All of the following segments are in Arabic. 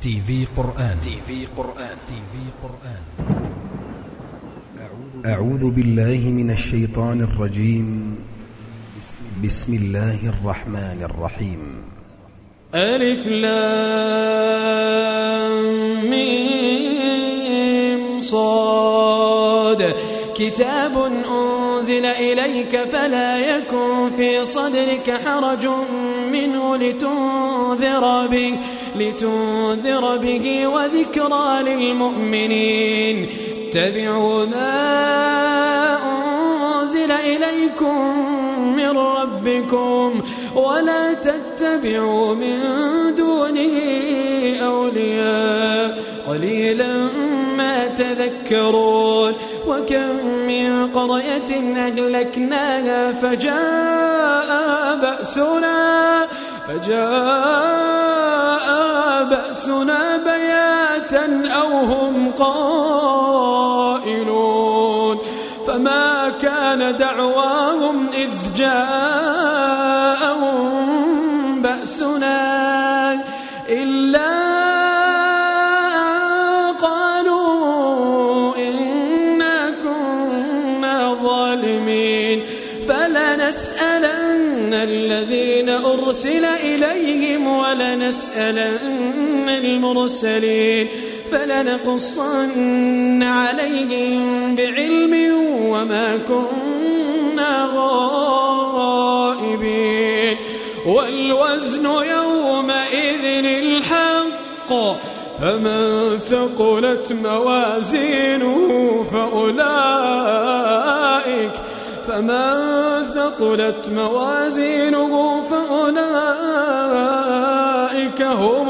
تي في قرآن. تي في قرآن. تي في قرآن. أعوذ بالله من الشيطان الرجيم. بسم الله الرحمن الرحيم. ألف لام ميم صاد. كتاب أنزل إليك فلا يكن في صدرك حرج منه لتنذر به. لتنذر به وذكرى للمؤمنين. اتبعوا ما أنزل إليكم من ربكم ولا تتبعوا من دونه أولياء. قليلا ما تذكرون. وكم من قرية أهلكناها فجاء بأسنا فجاء بأسنا بياتا أو هم قائلون فما كان دعواهم إذ جاءهم بأسنا إلا قالوا إنا كنا ظالمين فلنسألن الذين أرسل إليهم ولنسألن المرسلين فلنقصن عليهم بعلم وما كنا غائبين والوزن يومئذ الحق فمن ثقلت موازينه فأولئك فمن ثقلت موازينه فأولئك هم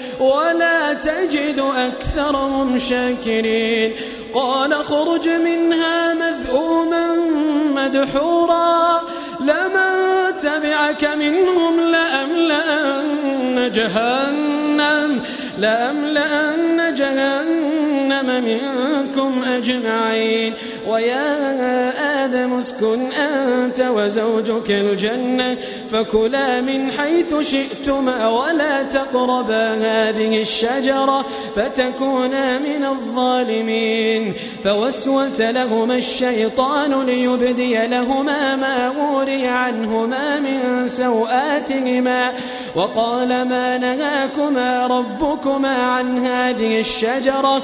ولا تجد أكثرهم شاكرين. قال خرج منها مذءوما مدحورا. لمن تبعك منهم لأملأن جهنم لأملأن جهنم. منكم أجمعين ويا آدم اسكن أنت وزوجك الجنة فكلا من حيث شئتما ولا تقربا هذه الشجرة فتكونا من الظالمين فوسوس لهما الشيطان ليبدي لهما ما وري عنهما من سوآتهما وقال ما نهاكما ربكما عن هذه الشجرة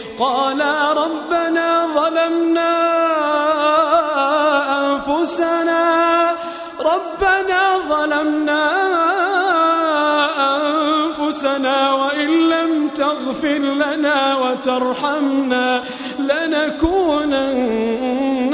قالا ربنا ظلمنا أنفسنا. ربنا ظلمنا أنفسنا وإن لم تغفر لنا وترحمنا لنكونن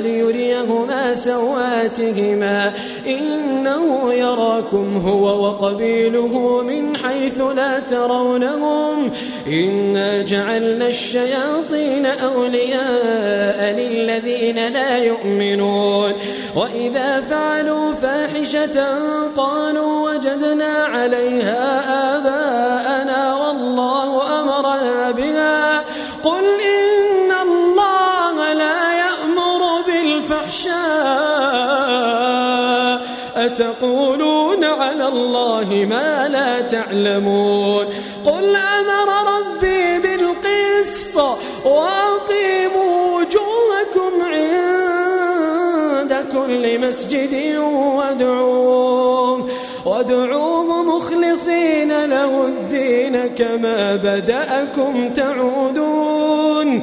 ليريهما سواتهما. إنه يراكم هو وقبيله من حيث لا ترونهم. إنا جعلنا الشياطين أولياء للذين لا يؤمنون. وإذا فعلوا فاحشة قالوا وجدنا عليها آباءنا أتقولون على الله ما لا تعلمون. قل أمر ربي بالقسط وأقيموا وجوهكم عند كل مسجد وادعوه وادعوه مخلصين له الدين كما بدأكم تعودون.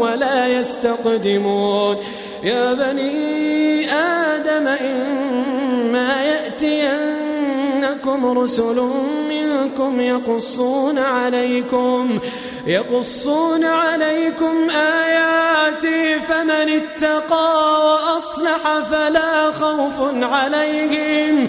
ولا يستقدمون. يا بني آدم إما يأتينكم رسل منكم يقصون عليكم يقصون عليكم آياتي فمن اتقى وأصلح فلا خوف عليهم.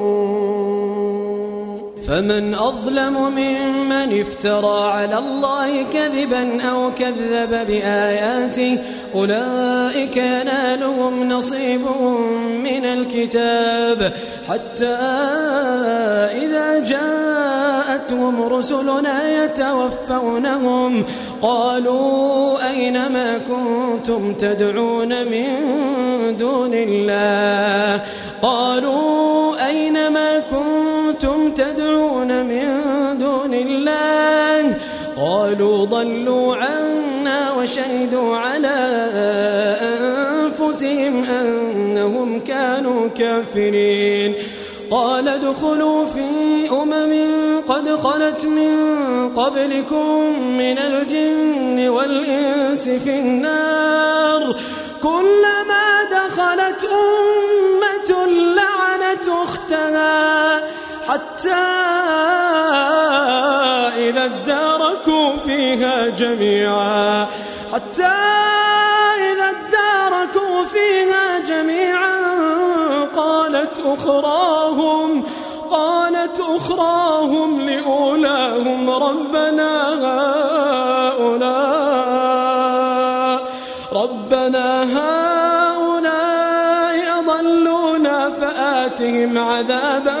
فمن أظلم ممن افترى على الله كذبا أو كذب بآياته أولئك ينالهم نصيب من الكتاب. حتى إذا جاءتهم رسلنا يتوفونهم قالوا أين ما كنتم تدعون من دون الله؟ قالوا أين ما كنتم تدعون من دون الله. قالوا ضلوا عنا وشهدوا على أنفسهم أنهم كانوا كافرين. قال ادخلوا في أمم قد خلت من قبلكم من الجن والإنس في النار. كلما دخلت أمة حتى إذا اداركوا فيها جميعا. حتى إذا اداركوا فيها جميعا قالت أخراهم قالت أخراهم لأولاهم ربنا هؤلاء ربنا هؤلاء أضلونا فآتهم عذابا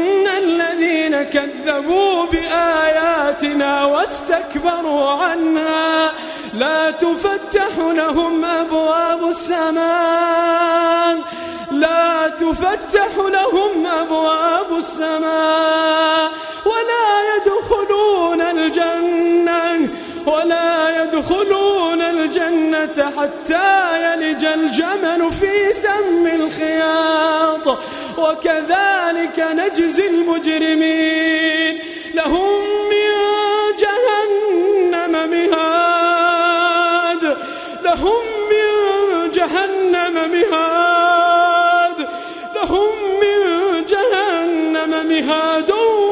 كذبوا بآياتنا واستكبروا عنها. لا تفتح لهم أبواب السماء. لا تفتح لهم أبواب السماء. ولا يدخلون الجنة ولا حتى يلج الجمل في سم الخياط. وكذلك نجزي المجرمين. لهم من جهنم مهاد. لهم من جهنم مهاد. لهم من جهنم مهاد.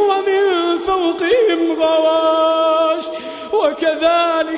ومن فوقهم غواش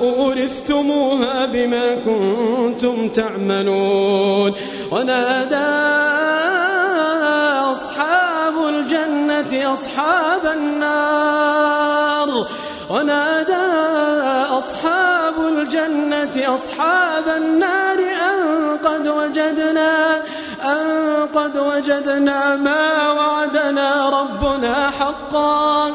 أورثتموها بما كنتم تعملون. ونادى أصحاب الجنة أصحاب النار. ونادى أصحاب الجنة أصحاب النار أن قد وجدنا أن قد وجدنا ما وعدنا ربنا حقا.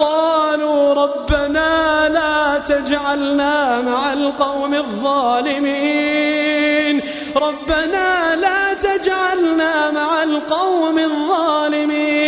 قالوا ربنا لا تجعلنا مع القوم الظالمين. ربنا لا تجعلنا مع القوم الظالمين.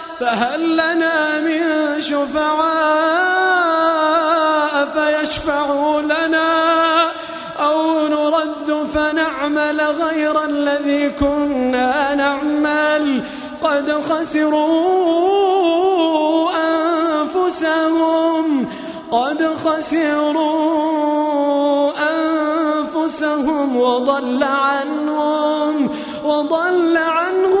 فهل لنا من شفعاء فيشفعوا لنا أو نرد فنعمل غير الذي كنا نعمل؟ قد خسروا أنفسهم قد خسروا أنفسهم وضل عنهم وضل عنهم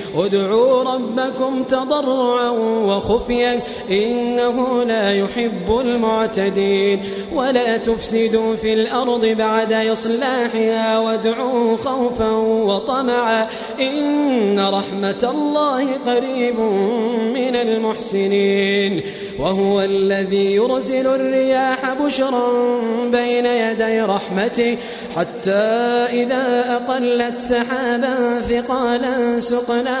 ادعوا ربكم تضرعا وخفيا إنه لا يحب المعتدين. ولا تفسدوا في الأرض بعد إصلاحها وادعوه خوفا وطمعا. إن رحمة الله قريب من المحسنين. وهو الذي يرسل الرياح بشرا بين يدي رحمته. حتى إذا أقلت سحابا ثقالا سقناه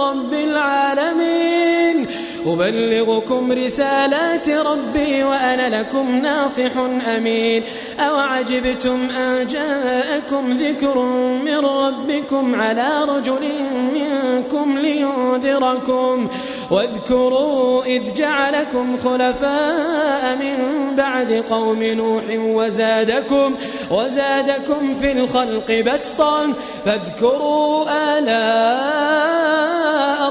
رب العالمين. أبلغكم رسالات ربي وأنا لكم ناصح أمين. أو عجبتم أن جاءكم ذكر من ربكم على رجل منكم لينذركم. واذكروا إذ جعلكم خلفاء من بعد قوم نوح وزادكم وزادكم في الخلق بسطا. فاذكروا آلاء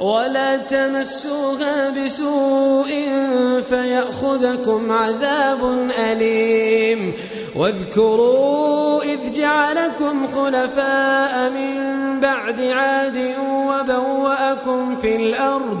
ولا تمسوها بسوء فيأخذكم عذاب أليم. واذكروا إذ جعلكم خلفاء من بعد عاد وبوأكم في الأرض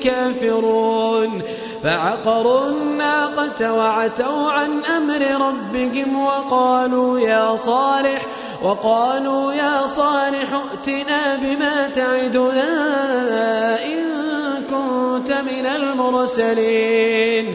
به كافرون فعقروا الناقة وعتوا عن أمر ربهم وقالوا يا صالح وقالوا يا صالح ائتنا بما تعدنا إن كنت من المرسلين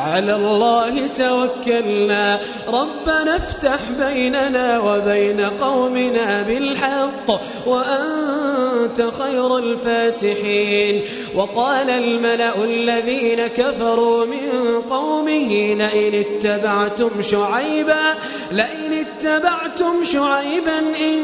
على الله توكلنا. ربنا افتح بيننا وبين قومنا بالحق وأنت خير الفاتحين. وقال الملأ الذين كفروا من قومه لئن اتبعتم شعيبا لئن اتبعتم شعيبا إن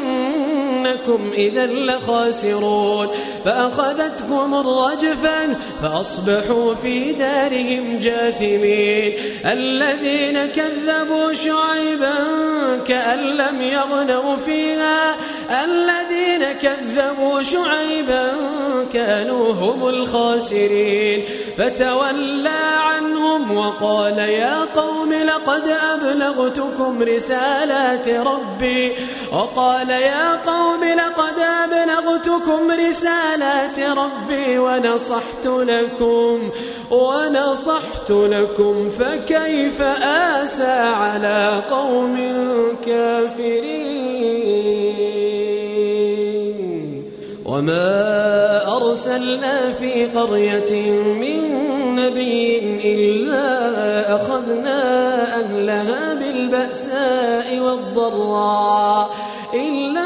إنكم إذا لخاسرون. فأخذتهم الرجفة فأصبحوا في دارهم جاثمين. الذين كذبوا شعيبا كأن لم يغنوا فيها. الذين كذبوا شعيبا كانوا هم الخاسرين. فتولى عنهم وقال يا قوم لقد أبلغتكم رسالات ربي. وقال يا قوم لقد أبلغتكم رسالات ربي ونصحت لكم ونصحت لكم فكيف آسى على قوم كافرين؟ وما أرسلنا في قرية من نبي إلا أخذنا أهلها بالبأساء والضراء إلا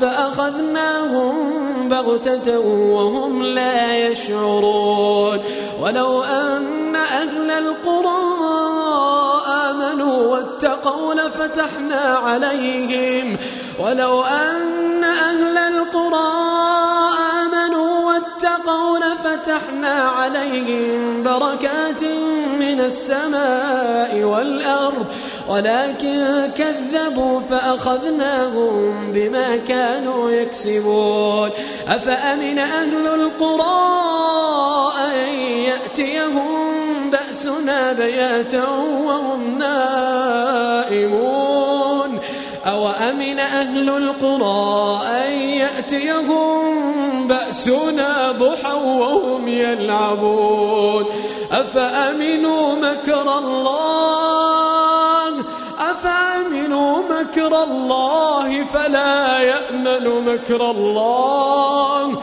فأخذناهم بغتة وهم لا يشعرون. ولو أن أهل القرى آمنوا واتقوا لفتحنا عليهم. ولو أن أهل القرى واتقوا لفتحنا عليهم بركات من السماء والأرض ولكن كذبوا فأخذناهم بما كانوا يكسبون. أفأمن أهل القرى أن يأتيهم بأسنا بياتا وهم نائمون؟ أو أمن أهل القرى أن يأتيهم بأسنا ضحى وهم يلعبون. أفأمنوا مكر الله؟ أفأمنوا مكر الله فلا يأمن مكر الله؟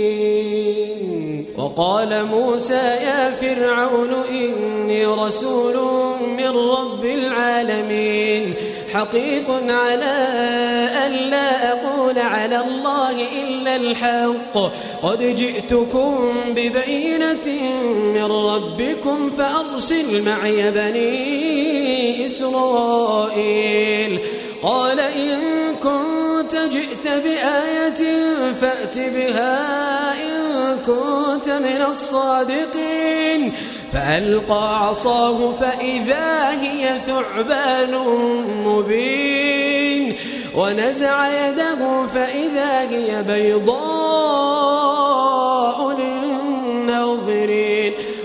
وقال موسى يا فرعون إني رسول من رب العالمين حقيق على أن لا أقول على الله إلا الحق قد جئتكم ببينة من ربكم فأرسل معي بني إسرائيل قال إن كنت جئت بآية فأت بها إن كنت من الصادقين فألقى عصاه فإذا هي ثعبان مبين ونزع يده فإذا هي بيضاء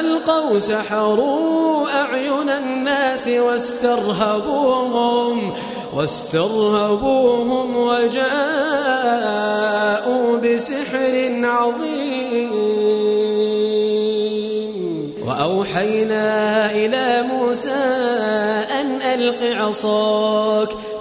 ألقوا سحروا أعين الناس واسترهبوهم واسترهبوهم وجاءوا بسحر عظيم وأوحينا إلى موسى أن ألق عصاك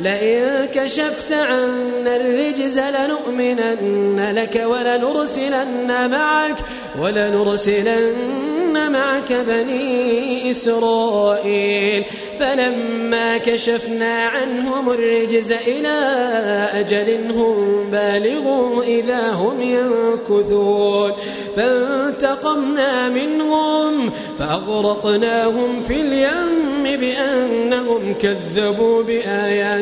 لئن كشفت عنا الرجز لنؤمنن لك ولنرسلن معك ولنرسلن معك بني إسرائيل. فلما كشفنا عنهم الرجز إلى أجل هم بالغوا إذا هم ينكثون. فانتقمنا منهم فأغرقناهم في اليم بأنهم كذبوا بآياتنا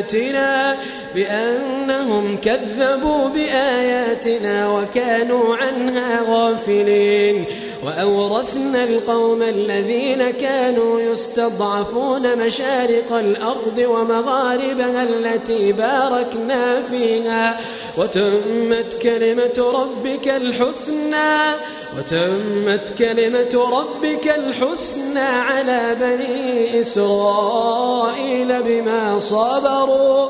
بأنهم كذبوا بآياتنا وكانوا عنها غافلين. وأورثنا القوم الذين كانوا يستضعفون مشارق الأرض ومغاربها التي باركنا فيها. وتمت كلمة ربك الحسنى وتمت كلمة ربك الحسنى على بني إسرائيل بما صبروا.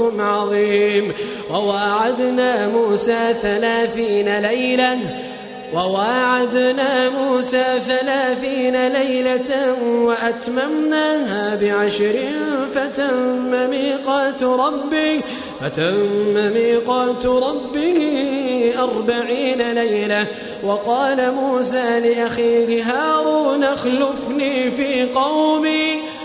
ربكم عظيم. وواعدنا موسى ثلاثين ليلة. وواعدنا موسى ثلاثين ليلة وأتممناها بعشر فتم ميقات ربه فتم ميقات ربه أربعين ليلة. وقال موسى لأخيه هارون اخلفني في قومي.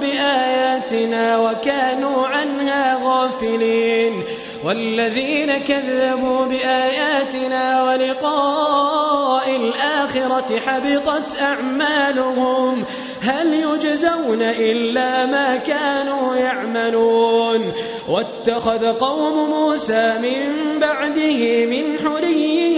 بآياتنا وكانوا عنها غافلين. والذين كذبوا بآياتنا ولقاء الآخرة حبطت أعمالهم. هل يجزون إلا ما كانوا يعملون؟ واتخذ قوم موسى من بعده من حليهم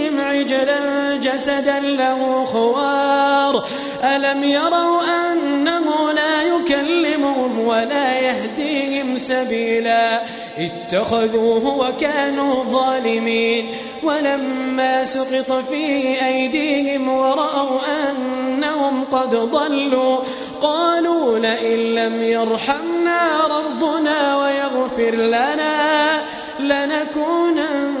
عجلا جسدا له خوار. ألم يروا أنه لا يكلمهم ولا يهديهم سبيلا. اتخذوه وكانوا ظالمين. ولما سقط في أيديهم ورأوا أنهم قد ضلوا قالوا لئن لم يرحمنا ربنا ويغفر لنا لنكونن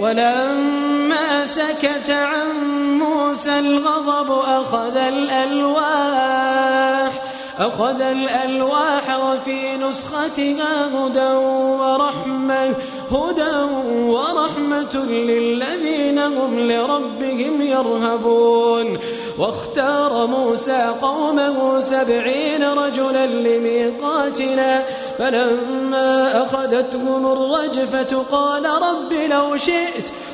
ولما سكت عن موسى الغضب أخذ الألواح أخذ الألواح وفي نسختها هدى ورحمة هدى ورحمة للذين هم لربهم يرهبون. واختار موسى قومه سبعين رجلا لميقاتنا فلما أخذتهم الرجفة قال رب لو شئت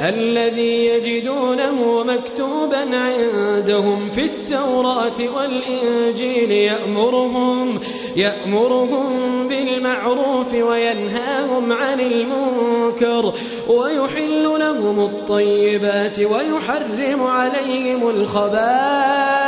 الذي يجدونه مكتوبا عندهم في التوراة والإنجيل يأمرهم يأمرهم بالمعروف وينهاهم عن المنكر ويحل لهم الطيبات ويحرم عليهم الخبائث.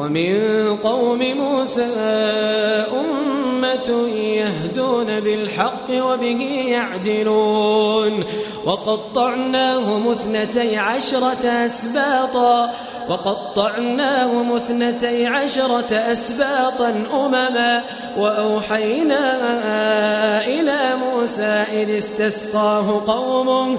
ومن قوم موسى أمة يهدون بالحق وبه يعدلون. وقطعناهم اثنتي عشرة أسباطا وقطعناهم اثنتي عشرة أسباطا أمما. وأوحينا إلى موسى إذ استسقاه قومه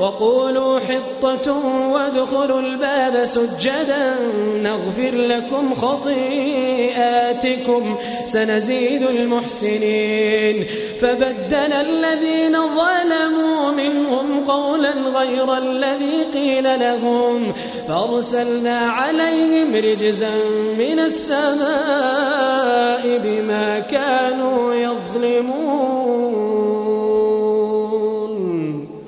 وقولوا حطة وادخلوا الباب سجدا نغفر لكم خطيئاتكم سنزيد المحسنين. فبدل الذين ظلموا منهم قولا غير الذي قيل لهم. فأرسلنا عليهم رجزا من السماء بما كانوا يظلمون.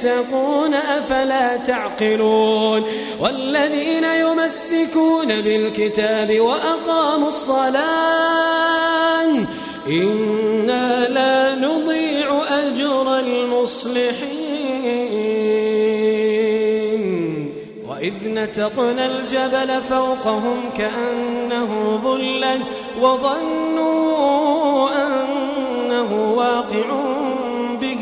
يتقون أفلا تعقلون والذين يمسكون بالكتاب وأقاموا الصلاة إنا لا نضيع أجر المصلحين وإذ نتقنا الجبل فوقهم كأنه ظلت وظنوا أنه واقع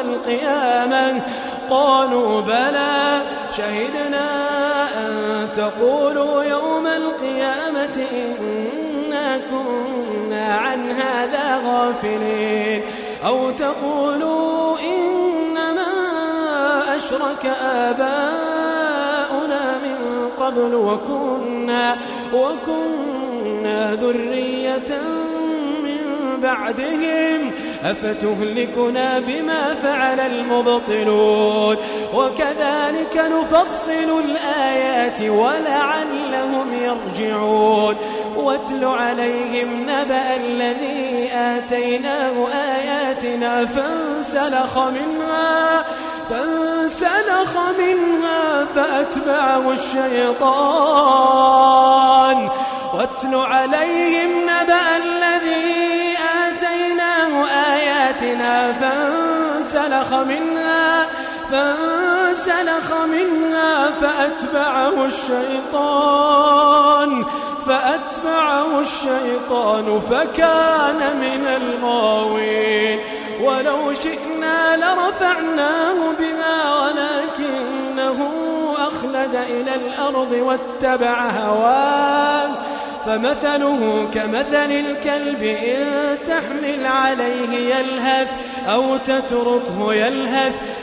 القيامة. قالوا بلى شهدنا أن تقولوا يوم القيامة إنا كنا عن هذا غافلين. أو تقولوا إنما أشرك آباؤنا من قبل وكنا وكنا ذرية من بعدهم. أفتهلكنا بما فعل المبطلون؟ وكذلك نفصل الآيات ولعلهم يرجعون. واتل عليهم نبأ الذي آتيناه آياتنا فانسلخ منها فانسلخ منها فأتبعه الشيطان. واتل عليهم نبأ الذي فانسلخ منها فانسلخ منها فأتبعه الشيطان فأتبعه الشيطان فكان من الغاوين. ولو شئنا لرفعناه بها ولكنه أخلد إلى الأرض واتبع هواه. فمثله كمثل الكلب إن تحمل عليه يلهث أو تتركه يلهث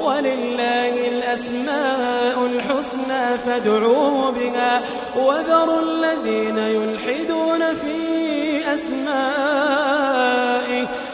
ولله الأسماء الحسنى فادعوه بها. وذروا الذين يلحدون في أسمائه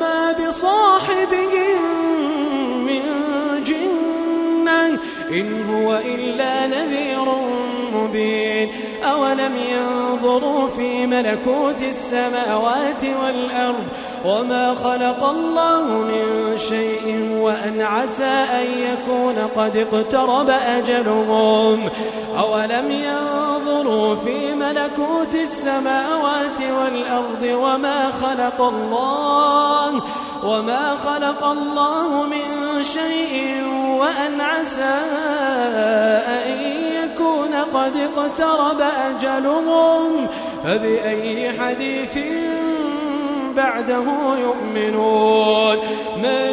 ما بصاحبهم من جنة إن هو إلا نذير مبين أولم ينظروا في ملكوت السماوات والأرض وما خلق الله من شيء وأن عسى أن يكون قد اقترب أجلهم أولم ينظروا في ملكوت السماوات والأرض وما خلق الله وما خلق الله من شيء وأن عسى أن يكون قد اقترب أجلهم فبأي حديث بعده يؤمنون. من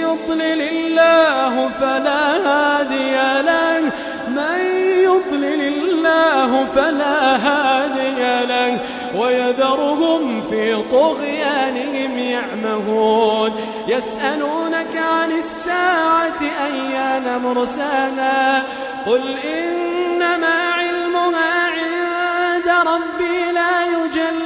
يضلل الله فلا هادي له. من يضلل الله فلا هادي له. ويذرهم في طغيانهم يعمهون. يسألونك عن الساعة أيان مرساها. قل إنما علمها عند ربي لا يجليها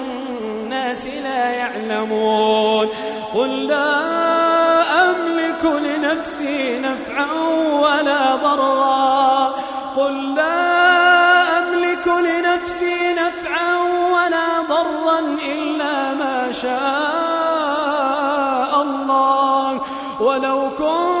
الناس لا يعلمون. قل لا أملك لنفسي نفعا ولا ضرا. قل لا أملك لنفسي نفعا ولا ضرا إلا ما شاء الله. ولو كنت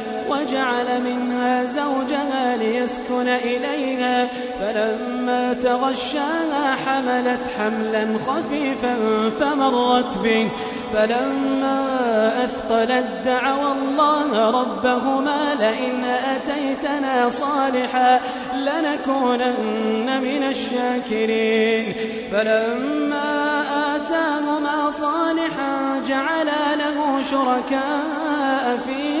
وجعل منها زوجها ليسكن إليها فلما تغشاها حملت حملا خفيفا فمرت به. فلما أثقلت دعوا الله ربهما لئن أتيتنا صالحا لنكونن من الشاكرين. فلما آتاهما صالحا جعلا له شركاء فيما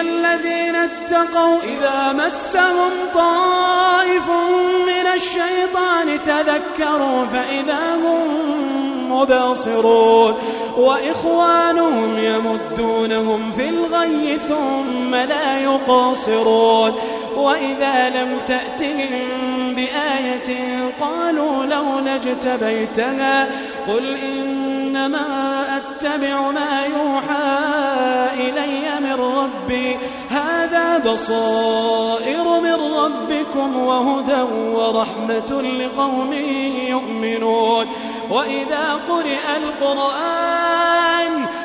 الذين اتقوا إذا مسهم طائف من الشيطان تذكروا فإذا هم مبصرون وإخوانهم يمدونهم في الغي ثم لا يقصرون وإذا لم تأتهم بآية قالوا لولا اجتبيتها قل إنما أتبع ما يوحى إلي من ربي. هذا بصائر من ربكم وهدى ورحمة لقوم يؤمنون. وإذا قرئ القرآن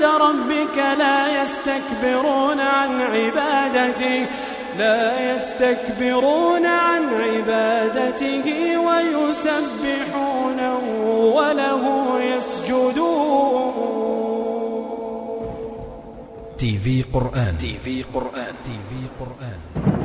عند ربك لا يستكبرون عن عبادته لا يستكبرون عن عبادته ويسبحونه وله يسجدون. تي في قرآن. تي في قرآن. تي في قرآن.